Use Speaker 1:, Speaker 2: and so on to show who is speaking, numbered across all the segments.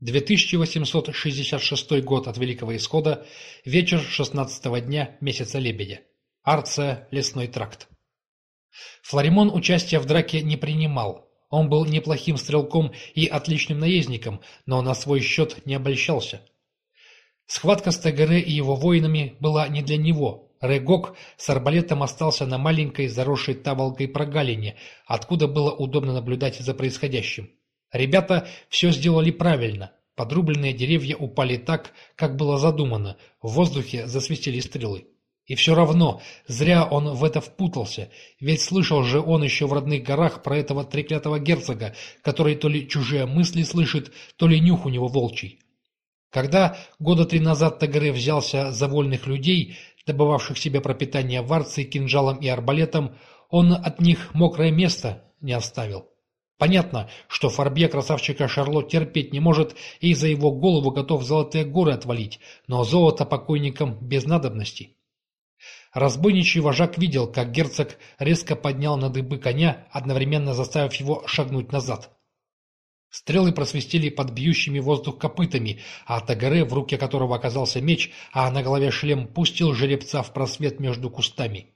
Speaker 1: 2866 год от Великого Исхода, вечер 16 дня месяца Лебедя. Арция, лесной тракт. Флоримон участия в драке не принимал. Он был неплохим стрелком и отличным наездником, но на свой счет не обольщался. Схватка с Тегере и его воинами была не для него. Регок с арбалетом остался на маленькой заросшей таволгой прогалине, откуда было удобно наблюдать за происходящим. Ребята все сделали правильно. Подрубленные деревья упали так, как было задумано. В воздухе засвистели стрелы. И все равно, зря он в это впутался, ведь слышал же он еще в родных горах про этого треклятого герцога, который то ли чужие мысли слышит, то ли нюх у него волчий. Когда года три назад Тагре взялся за вольных людей, добывавших себе пропитание варцей, кинжалом и арбалетом, он от них мокрое место не оставил. Понятно, что Фарбье красавчика Шарлот терпеть не может и за его голову готов золотые горы отвалить, но золото покойникам без надобности. Разбойничий вожак видел, как герцог резко поднял на дыбы коня, одновременно заставив его шагнуть назад. Стрелы просвистели под бьющими воздух копытами, а Тагаре, в руке которого оказался меч, а на голове шлем, пустил жеребца в просвет между кустами.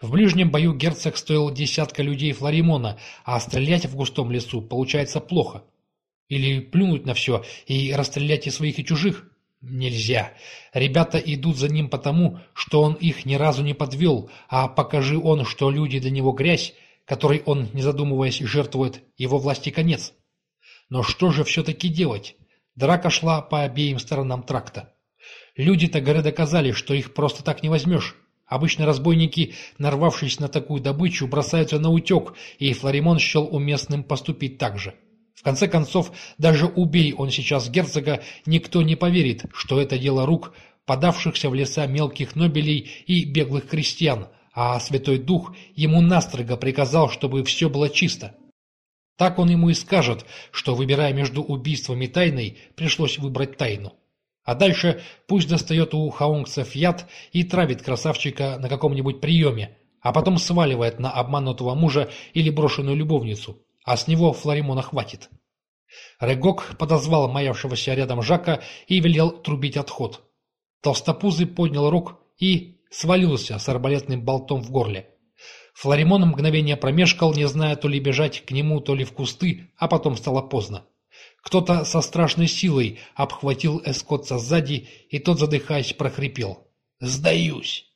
Speaker 1: В ближнем бою герцог стоил десятка людей Флоримона, а стрелять в густом лесу получается плохо. Или плюнуть на все и расстрелять и своих, и чужих? Нельзя. Ребята идут за ним потому, что он их ни разу не подвел, а покажи он, что люди для него грязь, которой он, не задумываясь, жертвует, его власти конец. Но что же все-таки делать? Драка шла по обеим сторонам тракта. Люди-то горы доказали, что их просто так не возьмешь. Обычно разбойники, нарвавшись на такую добычу, бросаются на утек, и Флоримон счел уместным поступить так же. В конце концов, даже убей он сейчас герцога, никто не поверит, что это дело рук подавшихся в леса мелких нобелей и беглых крестьян, а Святой Дух ему настрого приказал, чтобы все было чисто. Так он ему и скажет, что, выбирая между убийством и тайной, пришлось выбрать тайну. А дальше пусть достает у хаунгцев яд и травит красавчика на каком-нибудь приеме, а потом сваливает на обманутого мужа или брошенную любовницу, а с него Флоримона хватит. Регок подозвал маявшегося рядом Жака и велел трубить отход. Толстопузый поднял рук и свалился с арбалетным болтом в горле. Флоримон мгновение промешкал, не зная то ли бежать к нему, то ли в кусты, а потом стало поздно. Кто-то со страшной силой обхватил эскотца сзади, и тот, задыхаясь, прохрипел. «Сдаюсь!»